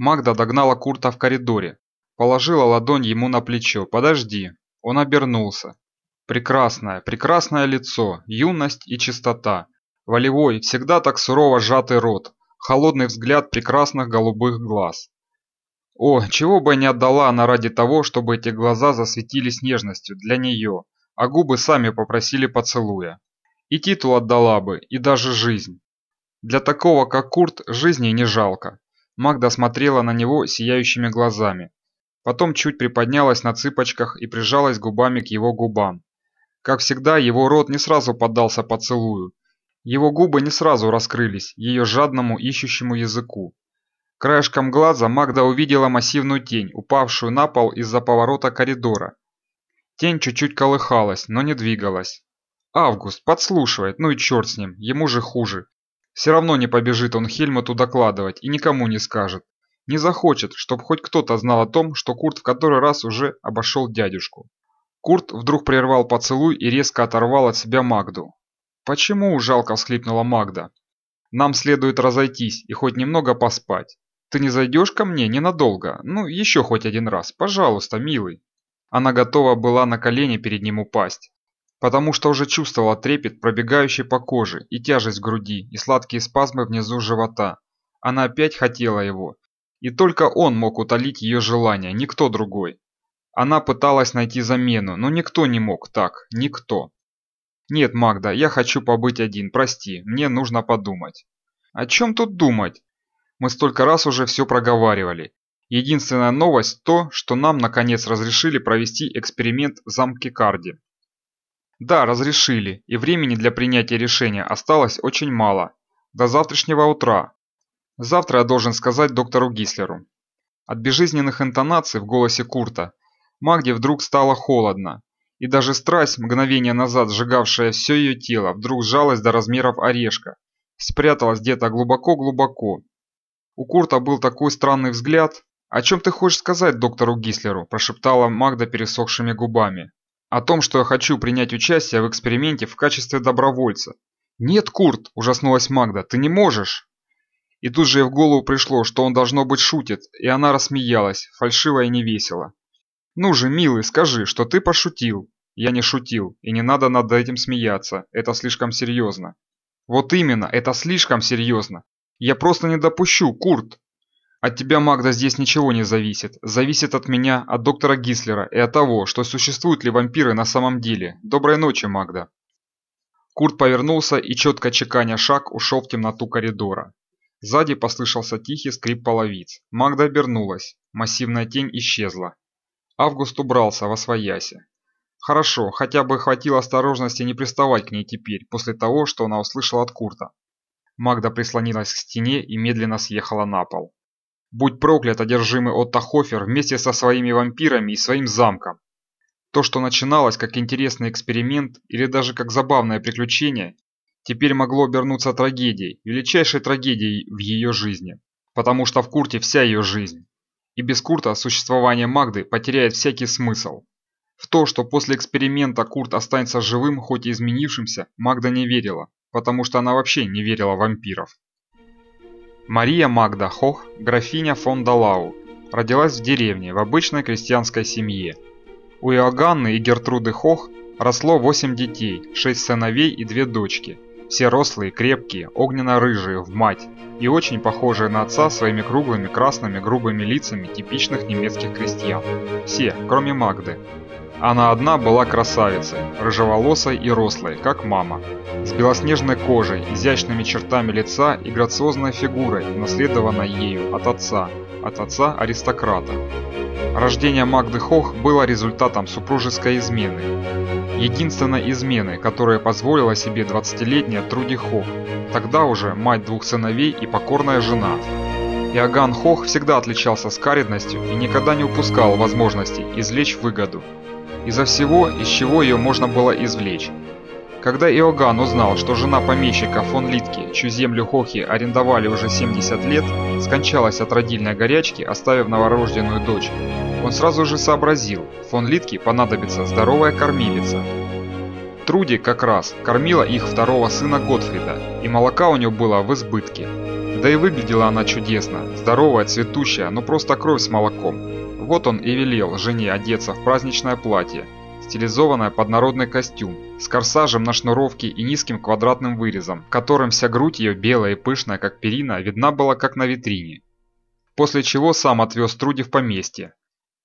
Магда догнала Курта в коридоре, положила ладонь ему на плечо. «Подожди». Он обернулся. Прекрасное, прекрасное лицо, юность и чистота. Волевой, всегда так сурово сжатый рот, холодный взгляд прекрасных голубых глаз. О, чего бы не отдала она ради того, чтобы эти глаза засветились нежностью для нее, а губы сами попросили поцелуя. И титул отдала бы, и даже жизнь. Для такого, как Курт, жизни не жалко. Магда смотрела на него сияющими глазами. Потом чуть приподнялась на цыпочках и прижалась губами к его губам. Как всегда, его рот не сразу поддался поцелую. Его губы не сразу раскрылись ее жадному ищущему языку. Краешком глаза Магда увидела массивную тень, упавшую на пол из-за поворота коридора. Тень чуть-чуть колыхалась, но не двигалась. Август подслушивает, ну и черт с ним, ему же хуже. Все равно не побежит он Хельмуту докладывать и никому не скажет. Не захочет, чтобы хоть кто-то знал о том, что Курт в который раз уже обошел дядюшку. Курт вдруг прервал поцелуй и резко оторвал от себя Магду. «Почему?» – жалко всхлипнула Магда. «Нам следует разойтись и хоть немного поспать. Ты не зайдешь ко мне ненадолго? Ну, еще хоть один раз. Пожалуйста, милый». Она готова была на колени перед ним упасть, потому что уже чувствовала трепет, пробегающий по коже, и тяжесть груди, и сладкие спазмы внизу живота. Она опять хотела его, и только он мог утолить ее желание, никто другой. Она пыталась найти замену, но никто не мог так, никто. «Нет, Магда, я хочу побыть один, прости, мне нужно подумать». «О чем тут думать? Мы столько раз уже все проговаривали. Единственная новость то, что нам наконец разрешили провести эксперимент в замке Карди. Да, разрешили, и времени для принятия решения осталось очень мало. До завтрашнего утра. Завтра я должен сказать доктору Гислеру. От безжизненных интонаций в голосе Курта Магде вдруг стало холодно, и даже страсть, мгновение назад сжигавшая все ее тело, вдруг сжалась до размеров орешка, спряталась где-то глубоко-глубоко. У Курта был такой странный взгляд. «О чем ты хочешь сказать доктору Гислеру?» – прошептала Магда пересохшими губами. «О том, что я хочу принять участие в эксперименте в качестве добровольца». «Нет, Курт!» – ужаснулась Магда. «Ты не можешь!» И тут же ей в голову пришло, что он должно быть шутит, и она рассмеялась, фальшиво и невесело. «Ну же, милый, скажи, что ты пошутил». «Я не шутил, и не надо над этим смеяться, это слишком серьезно». «Вот именно, это слишком серьезно. Я просто не допущу, Курт». «От тебя, Магда, здесь ничего не зависит. Зависит от меня, от доктора Гислера и от того, что существуют ли вампиры на самом деле. Доброй ночи, Магда». Курт повернулся и, четко чеканя шаг, ушел в темноту коридора. Сзади послышался тихий скрип половиц. Магда обернулась. Массивная тень исчезла. Август убрался во своясе. Хорошо, хотя бы хватило осторожности не приставать к ней теперь, после того, что она услышала от Курта. Магда прислонилась к стене и медленно съехала на пол. Будь проклят одержимый Отто Хофер вместе со своими вампирами и своим замком. То, что начиналось как интересный эксперимент или даже как забавное приключение, теперь могло обернуться трагедией, величайшей трагедией в ее жизни. Потому что в Курте вся ее жизнь. И без Курта существование Магды потеряет всякий смысл. В то, что после эксперимента Курт останется живым, хоть и изменившимся, Магда не верила, потому что она вообще не верила в вампиров. Мария Магда Хох, графиня фон Далау, родилась в деревне в обычной крестьянской семье. У Иоганны и Гертруды Хох росло 8 детей, 6 сыновей и 2 дочки – все рослые, крепкие, огненно-рыжие, в мать, и очень похожие на отца своими круглыми, красными, грубыми лицами типичных немецких крестьян. Все, кроме Магды. Она одна была красавицей, рыжеволосой и рослой, как мама, с белоснежной кожей, изящными чертами лица и грациозной фигурой, наследованной ею от отца, от отца-аристократа. Рождение Магды Хох было результатом супружеской измены, единственной измены, которая позволила себе 20-летняя Труди Хох, тогда уже мать двух сыновей и покорная жена. Иоганн Хох всегда отличался скаридностью и никогда не упускал возможности извлечь выгоду. Из-за всего, из чего ее можно было извлечь. Когда Иоганн узнал, что жена помещика фон Литки, чью землю Хохи арендовали уже 70 лет, скончалась от родильной горячки, оставив новорожденную дочь, он сразу же сообразил, фон Литке понадобится здоровая кормилица. Труди как раз кормила их второго сына Готфрида, и молока у нее было в избытке. Да и выглядела она чудесно, здоровая, цветущая, но просто кровь с молоком. Вот он и велел жене одеться в праздничное платье, стилизованное под народный костюм, с корсажем на шнуровке и низким квадратным вырезом, которым вся грудь ее белая и пышная, как перина, видна была как на витрине. После чего сам отвез Труди в поместье.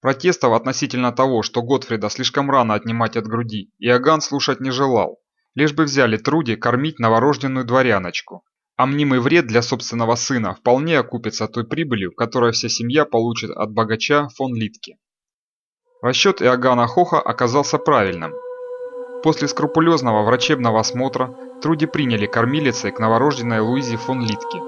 Протестов относительно того, что Готфрида слишком рано отнимать от груди, Иоганн слушать не желал. Лишь бы взяли Труди кормить новорожденную дворяночку. А мнимый вред для собственного сына вполне окупится той прибылью, которую вся семья получит от богача фон Литке. Расчет Иоганна Хоха оказался правильным. После скрупулезного врачебного осмотра Труди приняли кормилицей к новорожденной Луизе фон Литке.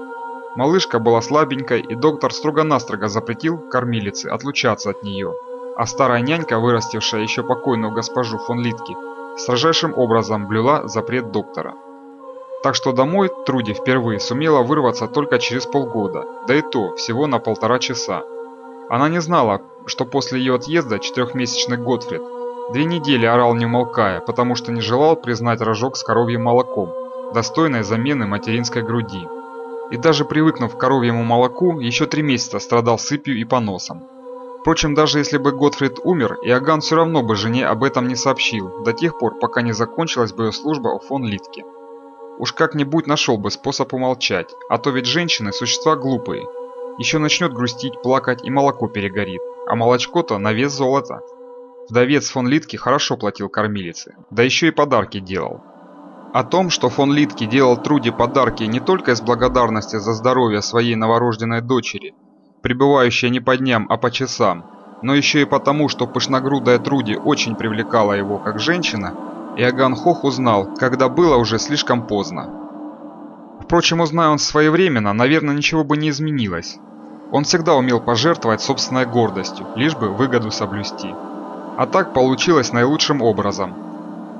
Малышка была слабенькой, и доктор строго-настрого запретил кормилице отлучаться от нее, а старая нянька, вырастившая еще покойную госпожу фон Литке, строжайшим образом блюла запрет доктора. Так что домой Труди впервые сумела вырваться только через полгода, да и то всего на полтора часа. Она не знала, что после ее отъезда четырехмесячный Готфрид две недели орал не умолкая, потому что не желал признать рожок с коровьим молоком, достойной замены материнской груди. И даже привыкнув к коровьему молоку, еще три месяца страдал сыпью и поносом. Впрочем, даже если бы Готфрид умер, Иоганн все равно бы жене об этом не сообщил, до тех пор, пока не закончилась бы ее служба у фон Литке. Уж как-нибудь нашел бы способ умолчать, а то ведь женщины – существа глупые. Еще начнет грустить, плакать и молоко перегорит а молочко-то на вес золота. Вдовец фон Литке хорошо платил кормилице, да еще и подарки делал. О том, что фон Литке делал Труди подарки не только из благодарности за здоровье своей новорожденной дочери, пребывающей не по дням, а по часам, но еще и потому, что пышногрудая Труди очень привлекала его как женщина, Иоганн Хох узнал, когда было уже слишком поздно. Впрочем, узная он своевременно, наверное, ничего бы не изменилось. Он всегда умел пожертвовать собственной гордостью, лишь бы выгоду соблюсти. А так получилось наилучшим образом.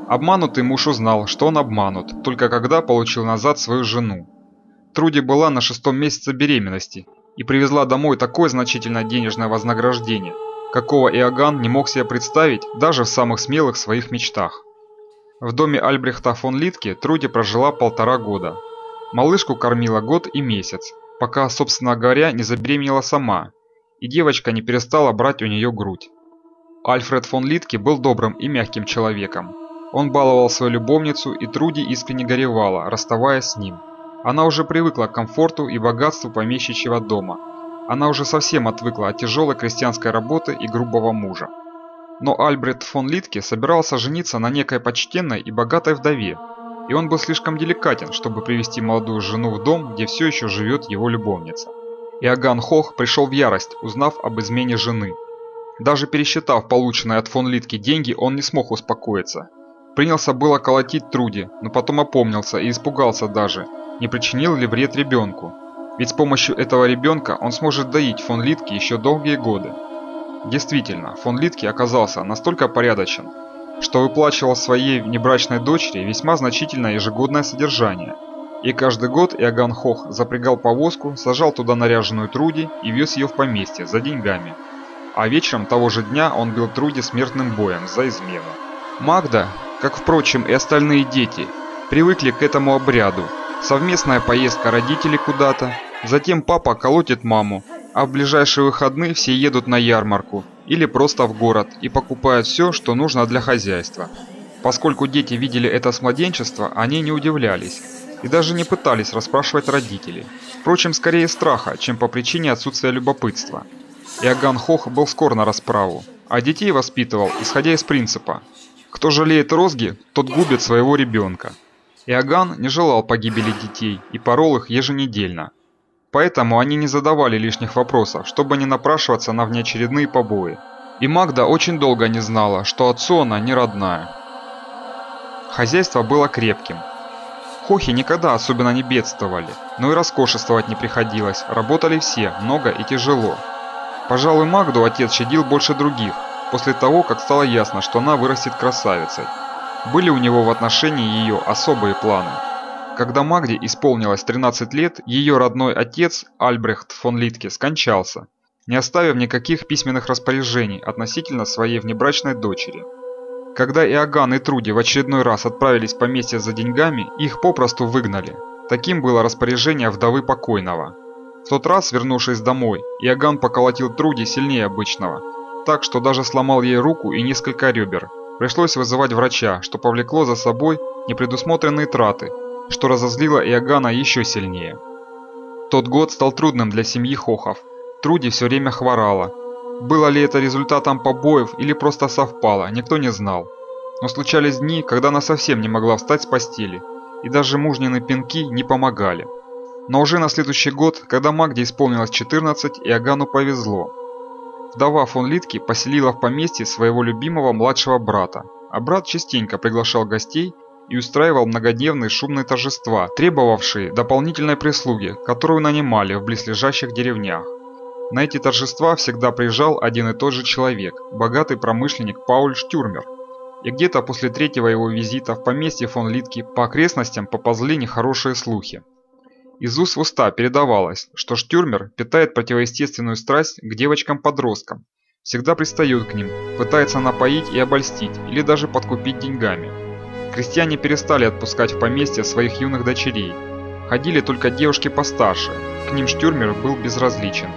Обманутый муж узнал, что он обманут, только когда получил назад свою жену. Труди была на шестом месяце беременности и привезла домой такое значительное денежное вознаграждение, какого Иоганн не мог себе представить даже в самых смелых своих мечтах. В доме Альбрехта фон Литке Труди прожила полтора года. Малышку кормила год и месяц, пока, собственно говоря, не забеременела сама, и девочка не перестала брать у нее грудь. Альфред фон Литке был добрым и мягким человеком. Он баловал свою любовницу, и Труди искренне горевала, расставаясь с ним. Она уже привыкла к комфорту и богатству помещичьего дома. Она уже совсем отвыкла от тяжелой крестьянской работы и грубого мужа. Но Альбрет фон Литке собирался жениться на некой почтенной и богатой вдове, и он был слишком деликатен, чтобы привести молодую жену в дом, где все еще живет его любовница. Иоганн Хох пришел в ярость, узнав об измене жены. Даже пересчитав полученные от фон Литки деньги, он не смог успокоиться. Принялся было колотить Труди, но потом опомнился и испугался даже, не причинил ли вред ребенку. Ведь с помощью этого ребенка он сможет доить фон Литки еще долгие годы. Действительно, фон Литки оказался настолько порядочен, что выплачивал своей внебрачной дочери весьма значительное ежегодное содержание. И каждый год Иоганн Хох запрягал повозку, сажал туда наряженную Труди и вез ее в поместье за деньгами. А вечером того же дня он бил Труди смертным боем за измену. Магда, как впрочем и остальные дети, привыкли к этому обряду. Совместная поездка родителей куда-то, затем папа колотит маму, а в ближайшие выходные все едут на ярмарку или просто в город и покупают все, что нужно для хозяйства. Поскольку дети видели это с младенчества, они не удивлялись и даже не пытались расспрашивать родителей. Впрочем, скорее страха, чем по причине отсутствия любопытства. Иоганн Хох был скор на расправу, а детей воспитывал, исходя из принципа «Кто жалеет розги, тот губит своего ребенка». Иоганн не желал погибели детей и порол их еженедельно, Поэтому они не задавали лишних вопросов, чтобы не напрашиваться на внеочередные побои. И Магда очень долго не знала, что отцу она не родная. Хозяйство было крепким. Хохи никогда особенно не бедствовали, но и роскошествовать не приходилось, работали все, много и тяжело. Пожалуй, Магду отец щадил больше других, после того, как стало ясно, что она вырастет красавицей. Были у него в отношении ее особые планы – когда Магде исполнилось 13 лет, ее родной отец Альбрехт фон Литке скончался, не оставив никаких письменных распоряжений относительно своей внебрачной дочери. Когда Иоганн и Труди в очередной раз отправились в поместье за деньгами, их попросту выгнали. Таким было распоряжение вдовы покойного. В тот раз, вернувшись домой, Иоганн поколотил Труди сильнее обычного, так что даже сломал ей руку и несколько ребер. Пришлось вызывать врача, что повлекло за собой непредусмотренные траты, что разозлило Иоганна еще сильнее. Тот год стал трудным для семьи Хохов. Труди все время хворала. Было ли это результатом побоев или просто совпало, никто не знал. Но случались дни, когда она совсем не могла встать с постели, и даже мужнины пинки не помогали. Но уже на следующий год, когда Магде исполнилось 14, Иоганну повезло. Вдова фон Литки поселила в поместье своего любимого младшего брата, а брат частенько приглашал гостей и устраивал многодневные шумные торжества, требовавшие дополнительной прислуги, которую нанимали в близлежащих деревнях. На эти торжества всегда приезжал один и тот же человек, богатый промышленник Пауль Штюрмер. И где-то после третьего его визита в поместье фон Литки по окрестностям поползли нехорошие слухи. Из уст в уста передавалось, что Штюрмер питает противоестественную страсть к девочкам-подросткам, всегда пристает к ним, пытается напоить и обольстить или даже подкупить деньгами. Крестьяне перестали отпускать в поместье своих юных дочерей. Ходили только девушки постарше, к ним Штюрмер был безразличен.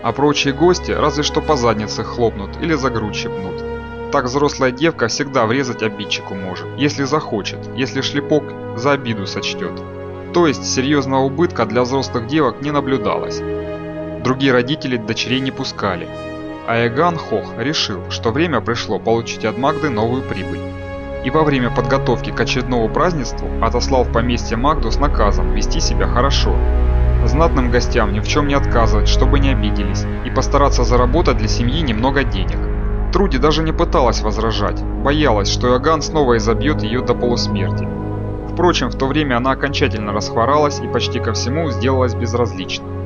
А прочие гости разве что по заднице хлопнут или за грудь щепнут. Так взрослая девка всегда врезать обидчику может, если захочет, если шлепок за обиду сочтет. То есть серьезного убытка для взрослых девок не наблюдалось. Другие родители дочерей не пускали. А Эган Хох решил, что время пришло получить от Магды новую прибыль и во время подготовки к очередному празднеству отослал в поместье Магду с наказом вести себя хорошо. Знатным гостям ни в чем не отказывать, чтобы не обиделись, и постараться заработать для семьи немного денег. Труди даже не пыталась возражать, боялась, что Иоганн снова изобьет ее до полусмерти. Впрочем, в то время она окончательно расхворалась и почти ко всему сделалась безразлична.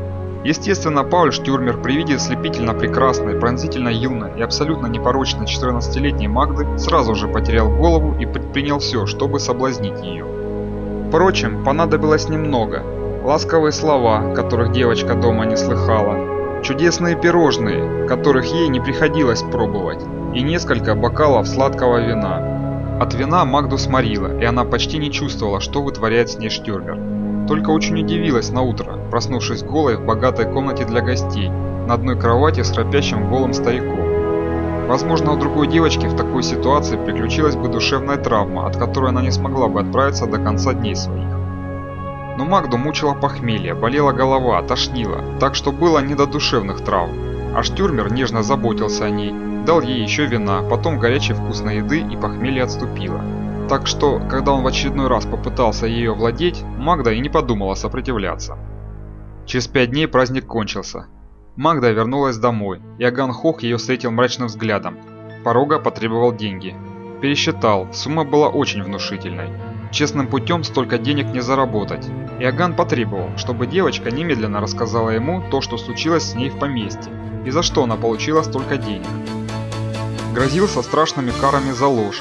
Естественно, Пауль Штюрмер при виде слепительно прекрасной, пронзительно юной и абсолютно непорочной 14-летней Магды сразу же потерял голову и предпринял все, чтобы соблазнить ее. Впрочем, понадобилось немного. Ласковые слова, которых девочка дома не слыхала, чудесные пирожные, которых ей не приходилось пробовать, и несколько бокалов сладкого вина. От вина Магду сморила, и она почти не чувствовала, что вытворяет с ней Штюрмер. Только очень удивилась на утро, проснувшись голой в богатой комнате для гостей, на одной кровати с храпящим голым стариком. Возможно, у другой девочки в такой ситуации приключилась бы душевная травма, от которой она не смогла бы отправиться до конца дней своих. Но Магду мучила похмелье, болела голова, тошнило, так что было не до душевных травм. А Штюрмер нежно заботился о ней, дал ей еще вина, потом горячей вкусной еды и похмелье отступило. Так что, когда он в очередной раз попытался ее владеть, Магда и не подумала сопротивляться. Через пять дней праздник кончился. Магда вернулась домой, и Аган Хох ее встретил мрачным взглядом. Порога потребовал деньги. Пересчитал, сумма была очень внушительной. Честным путем столько денег не заработать. Иоганн потребовал, чтобы девочка немедленно рассказала ему то, что случилось с ней в поместье, и за что она получила столько денег. Грозился страшными карами за ложь,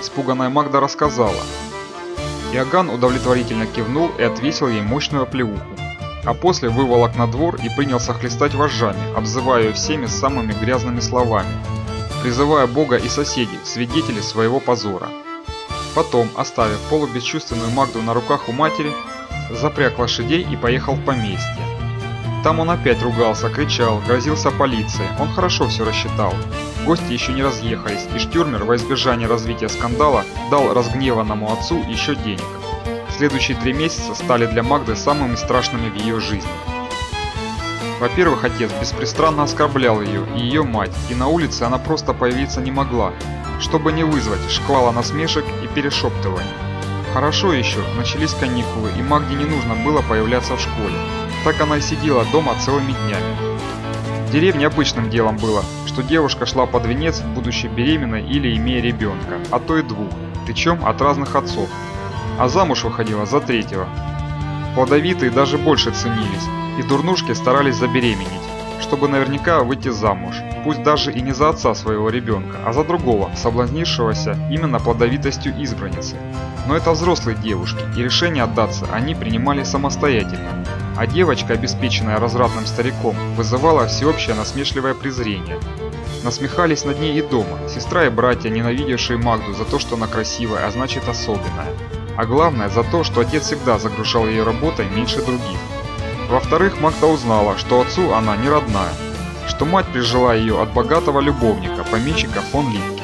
Испуганная Магда рассказала. Иоганн удовлетворительно кивнул и отвесил ей мощную оплеуху. А после выволок на двор и принялся хлестать вожжами, обзывая ее всеми самыми грязными словами, призывая Бога и соседей, свидетелей своего позора. Потом, оставив полубесчувственную Магду на руках у матери, запряг лошадей и поехал в поместье. Там он опять ругался, кричал, грозился полицией. Он хорошо все рассчитал. Гости еще не разъехались, и Штюрмер во избежание развития скандала дал разгневанному отцу еще денег. Следующие три месяца стали для Магды самыми страшными в ее жизни. Во-первых, отец беспристрастно оскорблял ее и ее мать, и на улице она просто появиться не могла, чтобы не вызвать шквала насмешек и перешептываний. Хорошо еще, начались каникулы, и Магде не нужно было появляться в школе. Так она и сидела дома целыми днями. В деревне обычным делом было, что девушка шла под венец, будучи беременной или имея ребенка, а то и двух, причем от разных отцов. А замуж выходила за третьего. Плодовитые даже больше ценились, и дурнушки старались забеременеть, чтобы наверняка выйти замуж, пусть даже и не за отца своего ребенка, а за другого, соблазнившегося именно плодовитостью избранницы. Но это взрослые девушки, и решение отдаться они принимали самостоятельно, а девочка, обеспеченная развратным стариком, вызывала всеобщее насмешливое презрение. Насмехались над ней и дома, сестра и братья, ненавидевшие Магду за то, что она красивая, а значит особенная. А главное за то, что отец всегда загружал ее работой меньше других. Во-вторых, Магда узнала, что отцу она не родная, что мать прижила ее от богатого любовника, помещика фон Литке.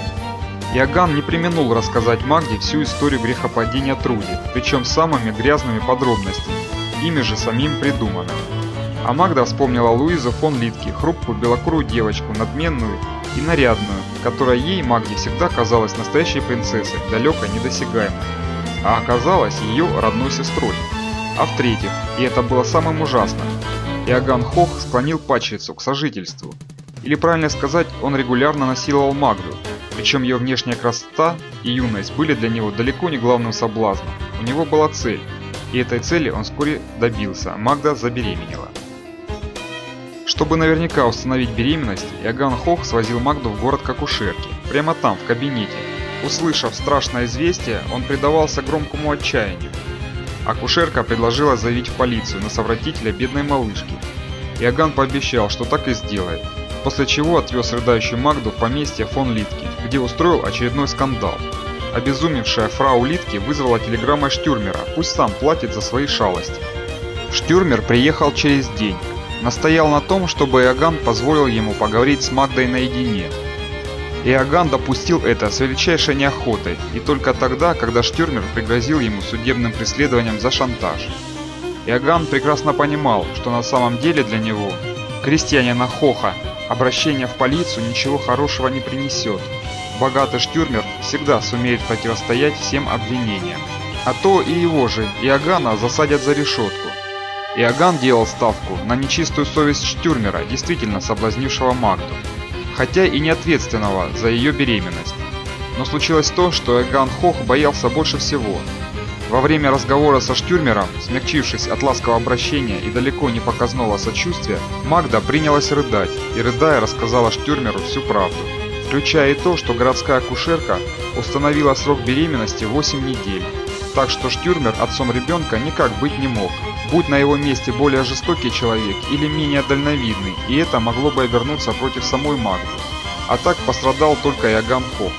Иоганн не применул рассказать Магде всю историю грехопадения Труди, причем самыми грязными подробностями, ими же самим придуманными. А Магда вспомнила Луизу фон Литке, хрупкую белокурую девочку, надменную и нарядную, которая ей, Магде, всегда казалась настоящей принцессой, далекой, недосягаемой, а оказалась ее родной сестрой. А в-третьих, и это было самым ужасным, Иоганн Хох склонил падчерицу к сожительству. Или правильно сказать, он регулярно насиловал Магду, причем ее внешняя красота и юность были для него далеко не главным соблазном. У него была цель, и этой цели он вскоре добился, Магда забеременела. Чтобы наверняка установить беременность, Иоганн Хох свозил Магду в город к акушерке, прямо там, в кабинете. Услышав страшное известие, он предавался громкому отчаянию. Акушерка предложила заявить в полицию на совратителя бедной малышки. Иоганн пообещал, что так и сделает, после чего отвез рыдающую Магду в поместье фон Литки, где устроил очередной скандал. Обезумевшая фрау Литки вызвала телеграммой Штюрмера, пусть сам платит за свои шалости. Штюрмер приехал через день, настоял на том, чтобы Иоганн позволил ему поговорить с Магдой наедине. Иоганн допустил это с величайшей неохотой, и только тогда, когда Штюрмер пригрозил ему судебным преследованием за шантаж. Иоганн прекрасно понимал, что на самом деле для него, крестьянина Хоха, обращение в полицию ничего хорошего не принесет. Богатый Штюрмер всегда сумеет противостоять всем обвинениям. А то и его же, Иоганна, засадят за решетку. Иоганн делал ставку на нечистую совесть Штюрмера, действительно соблазнившего Магду, хотя и не ответственного за ее беременность. Но случилось то, что Иоганн Хох боялся больше всего. Во время разговора со Штюрмером, смягчившись от ласкового обращения и далеко не показного сочувствия, Магда принялась рыдать и, рыдая, рассказала Штюрмеру всю правду, включая и то, что городская акушерка установила срок беременности 8 недель, так что Штюрмер отцом ребенка никак быть не мог, будь на его месте более жестокий человек или менее дальновидный, и это могло бы обернуться против самой Магды. А так пострадал только Яган Хох.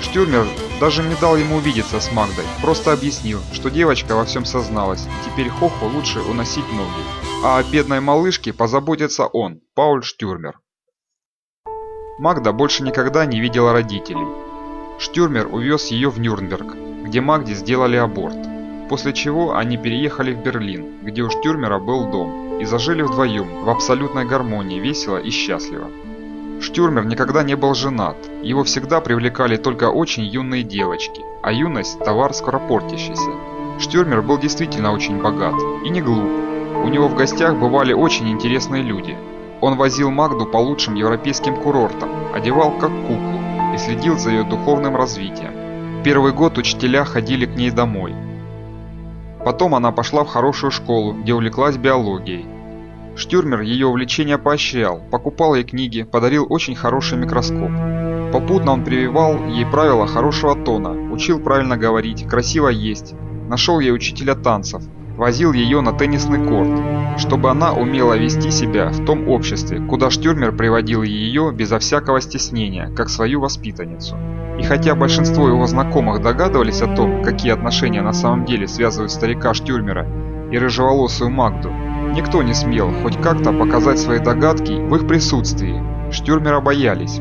Штюрмер даже не дал ему увидеться с Магдой, просто объяснил, что девочка во всем созналась, теперь Хоху лучше уносить ноги. А о бедной малышке позаботится он, Пауль Штюрмер. Магда больше никогда не видела родителей. Штюрмер увез ее в Нюрнберг, где Магде сделали аборт после чего они переехали в Берлин, где у Штюрмера был дом, и зажили вдвоем в абсолютной гармонии, весело и счастливо. Штюрмер никогда не был женат, его всегда привлекали только очень юные девочки, а юность – товар скоропортящийся. Штюрмер был действительно очень богат и не глуп. У него в гостях бывали очень интересные люди. Он возил Магду по лучшим европейским курортам, одевал как куклу и следил за ее духовным развитием. Первый год учителя ходили к ней домой, Потом она пошла в хорошую школу, где увлеклась биологией. Штюрмер ее увлечение поощрял, покупал ей книги, подарил очень хороший микроскоп. Попутно он прививал ей правила хорошего тона, учил правильно говорить, красиво есть, нашел ей учителя танцев, возил ее на теннисный корт, чтобы она умела вести себя в том обществе, куда Штюрмер приводил ее безо всякого стеснения, как свою воспитанницу. И хотя большинство его знакомых догадывались о том, какие отношения на самом деле связывают старика Штюрмера и рыжеволосую Магду, никто не смел хоть как-то показать свои догадки в их присутствии. Штюрмера боялись.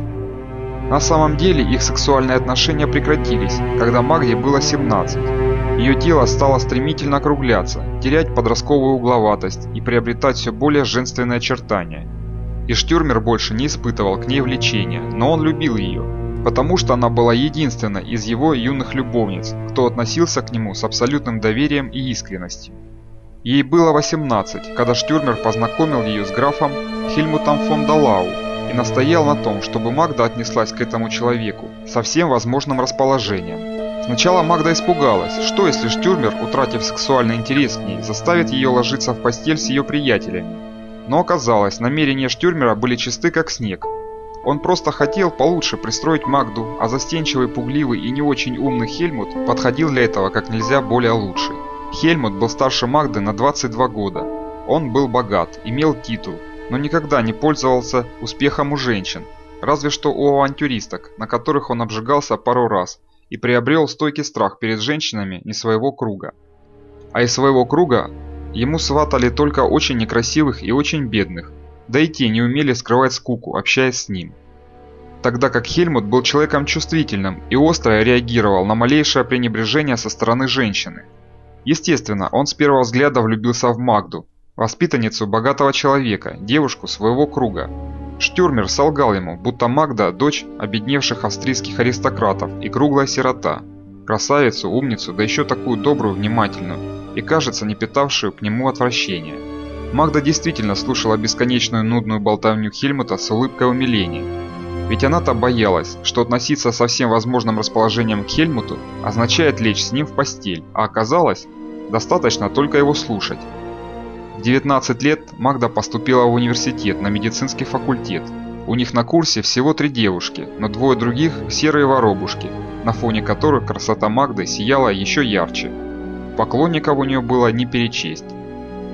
На самом деле их сексуальные отношения прекратились, когда Магде было 17. Ее тело стало стремительно округляться, терять подростковую угловатость и приобретать все более женственные очертания. И Штюрмер больше не испытывал к ней влечения, но он любил ее, потому что она была единственной из его юных любовниц, кто относился к нему с абсолютным доверием и искренностью. Ей было 18, когда Штюрмер познакомил ее с графом Хельмутом фон Далау и настоял на том, чтобы Магда отнеслась к этому человеку со всем возможным расположением. Сначала Магда испугалась, что если Штюрмер, утратив сексуальный интерес к ней, заставит ее ложиться в постель с ее приятелями. Но оказалось, намерения Штюрмера были чисты как снег, он просто хотел получше пристроить Магду, а застенчивый, пугливый и не очень умный Хельмут подходил для этого как нельзя более лучше. Хельмут был старше Магды на 22 года. Он был богат, имел титул, но никогда не пользовался успехом у женщин, разве что у авантюристок, на которых он обжигался пару раз, и приобрел стойкий страх перед женщинами не своего круга. А из своего круга ему сватали только очень некрасивых и очень бедных, да и те не умели скрывать скуку, общаясь с ним. Тогда как Хельмут был человеком чувствительным и остро реагировал на малейшее пренебрежение со стороны женщины. Естественно, он с первого взгляда влюбился в Магду, воспитанницу богатого человека, девушку своего круга. Штюрмер солгал ему, будто Магда – дочь обедневших австрийских аристократов и круглая сирота. Красавицу, умницу, да еще такую добрую, внимательную и, кажется, не питавшую к нему отвращения. Магда действительно слушала бесконечную нудную болтовню Хельмута с улыбкой умиления. Ведь она-то боялась, что относиться со всем возможным расположением к Хельмуту означает лечь с ним в постель, а оказалось, достаточно только его слушать. В 19 лет Магда поступила в университет на медицинский факультет. У них на курсе всего три девушки, но двое других – серые воробушки, на фоне которых красота Магды сияла еще ярче. Поклонников у нее было не перечесть.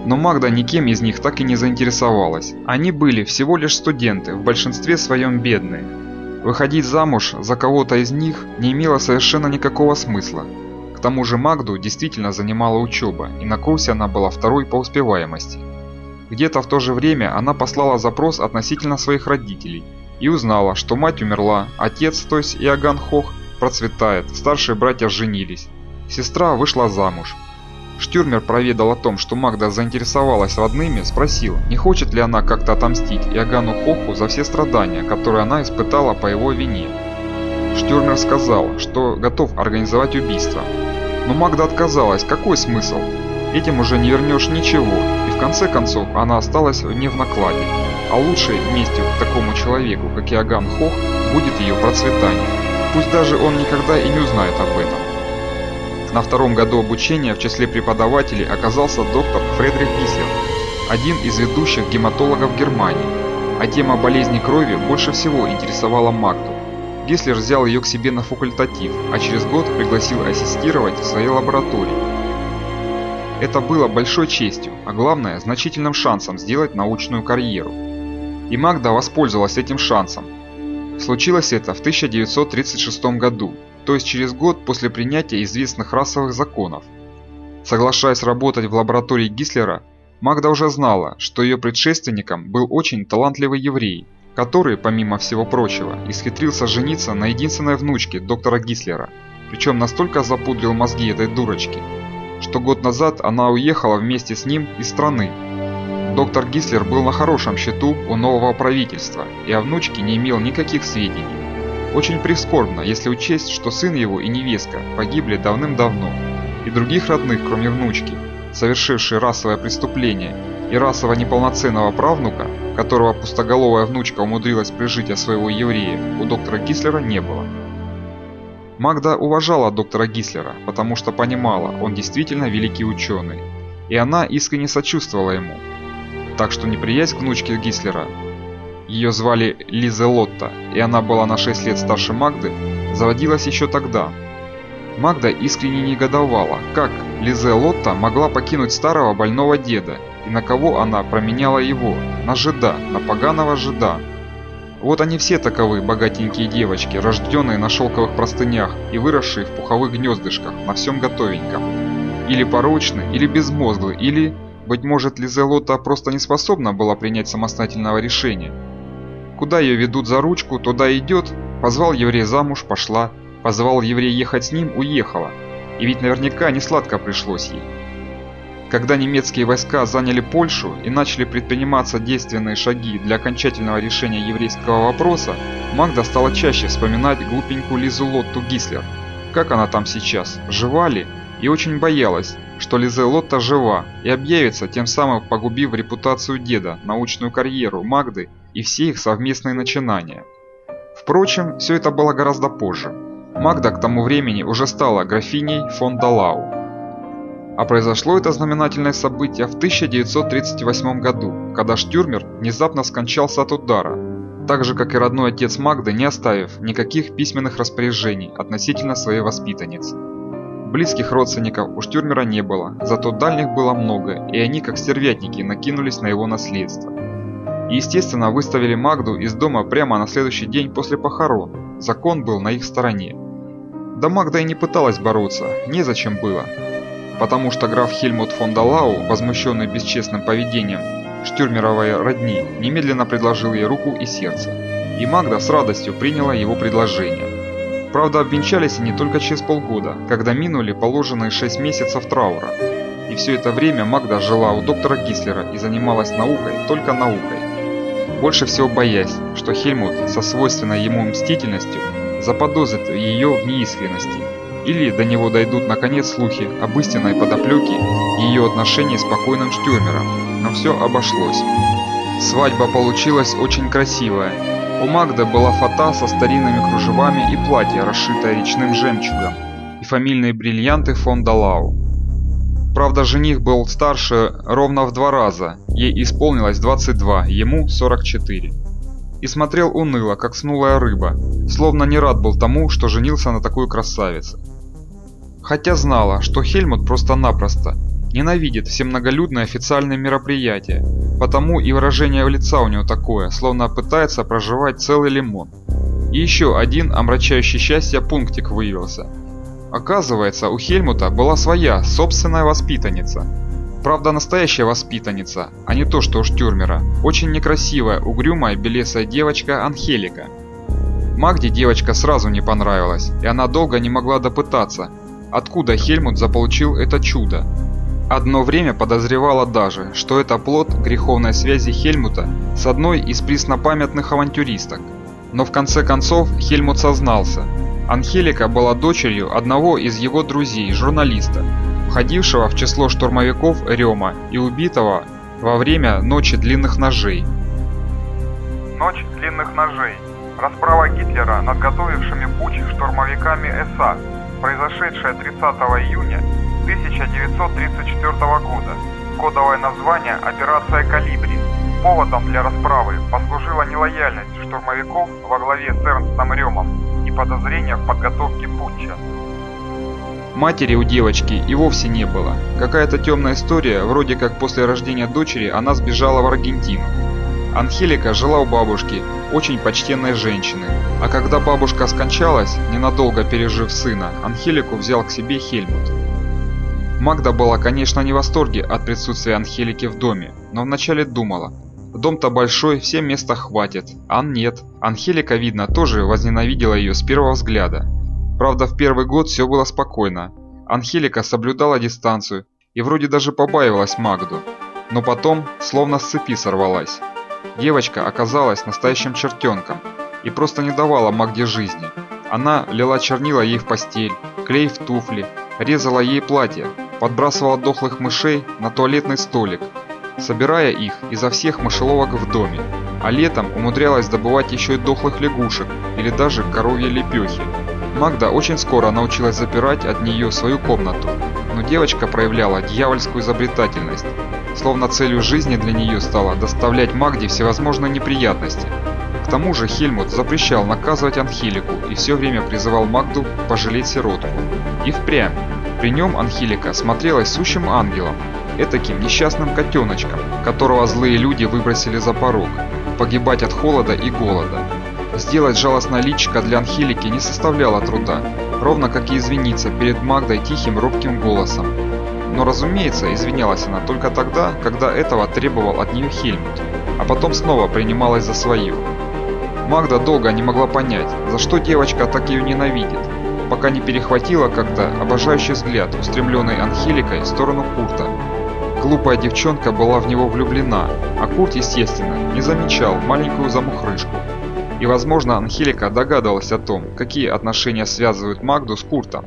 Но Магда никем из них так и не заинтересовалась. Они были всего лишь студенты, в большинстве своем бедные. Выходить замуж за кого-то из них не имело совершенно никакого смысла тому же Магду действительно занимала учеба, и на курсе она была второй по успеваемости. Где-то в то же время она послала запрос относительно своих родителей и узнала, что мать умерла, отец, то есть Иоганн Хох, процветает, старшие братья женились. Сестра вышла замуж. Штюрмер проведал о том, что Магда заинтересовалась родными, спросил, не хочет ли она как-то отомстить Иоганну Хоху за все страдания, которые она испытала по его вине. Штюрмер сказал, что готов организовать убийство, но Магда отказалась, какой смысл? Этим уже не вернешь ничего, и в конце концов она осталась не в накладе. А лучшей местью такому человеку, как Иоганн Хох, будет ее процветание. Пусть даже он никогда и не узнает об этом. На втором году обучения в числе преподавателей оказался доктор Фредрих Гислер, один из ведущих гематологов Германии, а тема болезни крови больше всего интересовала Магду. Гислер взял ее к себе на факультатив, а через год пригласил ассистировать в своей лаборатории. Это было большой честью, а главное, значительным шансом сделать научную карьеру. И Магда воспользовалась этим шансом. Случилось это в 1936 году, то есть через год после принятия известных расовых законов. Соглашаясь работать в лаборатории Гислера, Магда уже знала, что ее предшественником был очень талантливый еврей, который, помимо всего прочего, исхитрился жениться на единственной внучке доктора Гислера, причем настолько запудрил мозги этой дурочки, что год назад она уехала вместе с ним из страны. Доктор Гислер был на хорошем счету у нового правительства и о внучке не имел никаких сведений. Очень прискорбно, если учесть, что сын его и невестка погибли давным-давно, и других родных, кроме внучки, совершившие расовое преступление, и расово неполноценного правнука, которого пустоголовая внучка умудрилась прижить от своего еврея, у доктора Гислера не было. Магда уважала доктора Гислера, потому что понимала, он действительно великий ученый, и она искренне сочувствовала ему. Так что неприязнь к внучке Гислера, ее звали Лиза Лотта, и она была на 6 лет старше Магды, заводилась еще тогда. Магда искренне негодовала, как Лизе Лотта могла покинуть старого больного деда и на кого она променяла его? На жида, на поганого жида. Вот они все таковы, богатенькие девочки, рожденные на шелковых простынях и выросшие в пуховых гнездышках, на всем готовеньком. Или порочны, или безмозглы, или, быть может, Лизелота просто не способна была принять самостоятельного решения. Куда ее ведут за ручку, туда идет, позвал еврей замуж, пошла, позвал еврей ехать с ним, уехала. И ведь наверняка не сладко пришлось ей. Когда немецкие войска заняли Польшу и начали предприниматься действенные шаги для окончательного решения еврейского вопроса, Магда стала чаще вспоминать глупенькую Лизу Лотту Гислер. Как она там сейчас? Жива ли? И очень боялась, что Лизе Лотта жива и объявится, тем самым погубив репутацию деда, научную карьеру Магды и все их совместные начинания. Впрочем, все это было гораздо позже. Магда к тому времени уже стала графиней фон Далау. А произошло это знаменательное событие в 1938 году, когда Штюрмер внезапно скончался от удара, так же как и родной отец Магды, не оставив никаких письменных распоряжений относительно своей воспитанницы. Близких родственников у Штюрмера не было, зато дальних было много, и они как стервятники накинулись на его наследство. И естественно выставили Магду из дома прямо на следующий день после похорон, закон был на их стороне. Да Магда и не пыталась бороться, незачем было. Потому что граф Хельмут фон Далау, возмущенный бесчестным поведением штюрмеровой родни, немедленно предложил ей руку и сердце. И Магда с радостью приняла его предложение. Правда, обвенчались они только через полгода, когда минули положенные шесть месяцев траура. И все это время Магда жила у доктора Гислера и занималась наукой, только наукой. Больше всего боясь, что Хельмут со свойственной ему мстительностью заподозрит ее в неискренности, или до него дойдут наконец слухи об истинной подоплеке и ее отношении с покойным Штюрмером, но все обошлось. Свадьба получилась очень красивая. У Магды была фата со старинными кружевами и платье, расшитое речным жемчугом, и фамильные бриллианты фон Далау. Правда, жених был старше ровно в два раза, ей исполнилось 22, ему 44. И смотрел уныло, как снулая рыба, словно не рад был тому, что женился на такой красавице. Хотя знала, что Хельмут просто-напросто ненавидит все многолюдные официальные мероприятия, потому и выражение лица у него такое, словно пытается проживать целый лимон. И еще один омрачающий счастье пунктик выявился – Оказывается, у Хельмута была своя, собственная воспитанница. Правда, настоящая воспитанница, а не то, что у Штюрмера. Очень некрасивая, угрюмая, белесая девочка Анхелика. Магде девочка сразу не понравилась, и она долго не могла допытаться, откуда Хельмут заполучил это чудо. Одно время подозревала даже, что это плод греховной связи Хельмута с одной из преснопамятных авантюристок. Но в конце концов Хельмут сознался – Анхелика была дочерью одного из его друзей, журналиста, входившего в число штурмовиков Рема и убитого во время Ночи длинных ножей. Ночь длинных ножей. Расправа Гитлера над готовившими путь штурмовиками СА, произошедшая 30 июня 1934 года. Кодовое название «Операция Калибри». Поводом для расправы послужила нелояльность штурмовиков во главе с Эрнстом Ремом подозрения в подготовке путча. Матери у девочки и вовсе не было. Какая-то темная история, вроде как после рождения дочери она сбежала в Аргентину. Анхелика жила у бабушки, очень почтенной женщины. А когда бабушка скончалась, ненадолго пережив сына, Анхелику взял к себе Хельмут. Магда была, конечно, не в восторге от присутствия Анхелики в доме, но вначале думала, Дом-то большой, всем места хватит. Ан нет. Анхелика, видно, тоже возненавидела ее с первого взгляда. Правда, в первый год все было спокойно. Анхелика соблюдала дистанцию и вроде даже побаивалась Магду. Но потом, словно с цепи сорвалась. Девочка оказалась настоящим чертенком и просто не давала Магде жизни. Она лила чернила ей в постель, клей в туфли, резала ей платье, подбрасывала дохлых мышей на туалетный столик, собирая их изо всех мышеловок в доме, а летом умудрялась добывать еще и дохлых лягушек или даже коровьи лепехи. Магда очень скоро научилась запирать от нее свою комнату, но девочка проявляла дьявольскую изобретательность, словно целью жизни для нее стало доставлять Магде всевозможные неприятности. К тому же Хельмут запрещал наказывать Анхелику и все время призывал Магду пожалеть сиротку. И впрямь, при нем Анхелика смотрелась сущим ангелом, этаким несчастным котеночком, которого злые люди выбросили за порог, погибать от холода и голода. Сделать жалостное личико для Анхелики не составляло труда, ровно как и извиниться перед Магдой тихим робким голосом. Но разумеется, извинялась она только тогда, когда этого требовал от нее Хельмут, а потом снова принималась за свою. Магда долго не могла понять, за что девочка так ее ненавидит, пока не перехватила как-то обожающий взгляд, устремленный Анхеликой в сторону Курта. Глупая девчонка была в него влюблена, а Курт, естественно, не замечал маленькую замухрышку. И, возможно, Анхелика догадывалась о том, какие отношения связывают Магду с Куртом.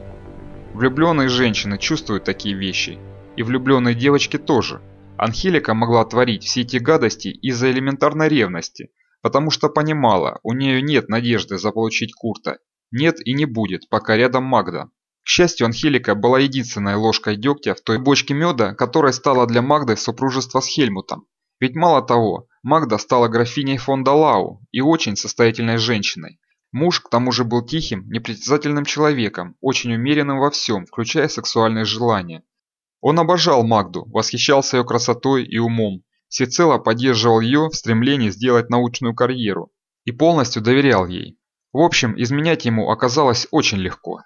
Влюбленные женщины чувствуют такие вещи, и влюбленные девочки тоже. Анхелика могла творить все эти гадости из-за элементарной ревности, потому что понимала, у нее нет надежды заполучить Курта, нет и не будет, пока рядом Магда. К счастью, Анхелика была единственной ложкой дегтя в той бочке меда, которая стала для Магды супружество с Хельмутом. Ведь мало того, Магда стала графиней фон Далау и очень состоятельной женщиной. Муж к тому же был тихим, непритязательным человеком, очень умеренным во всем, включая сексуальные желания. Он обожал Магду, восхищался ее красотой и умом, всецело поддерживал ее в стремлении сделать научную карьеру и полностью доверял ей. В общем, изменять ему оказалось очень легко.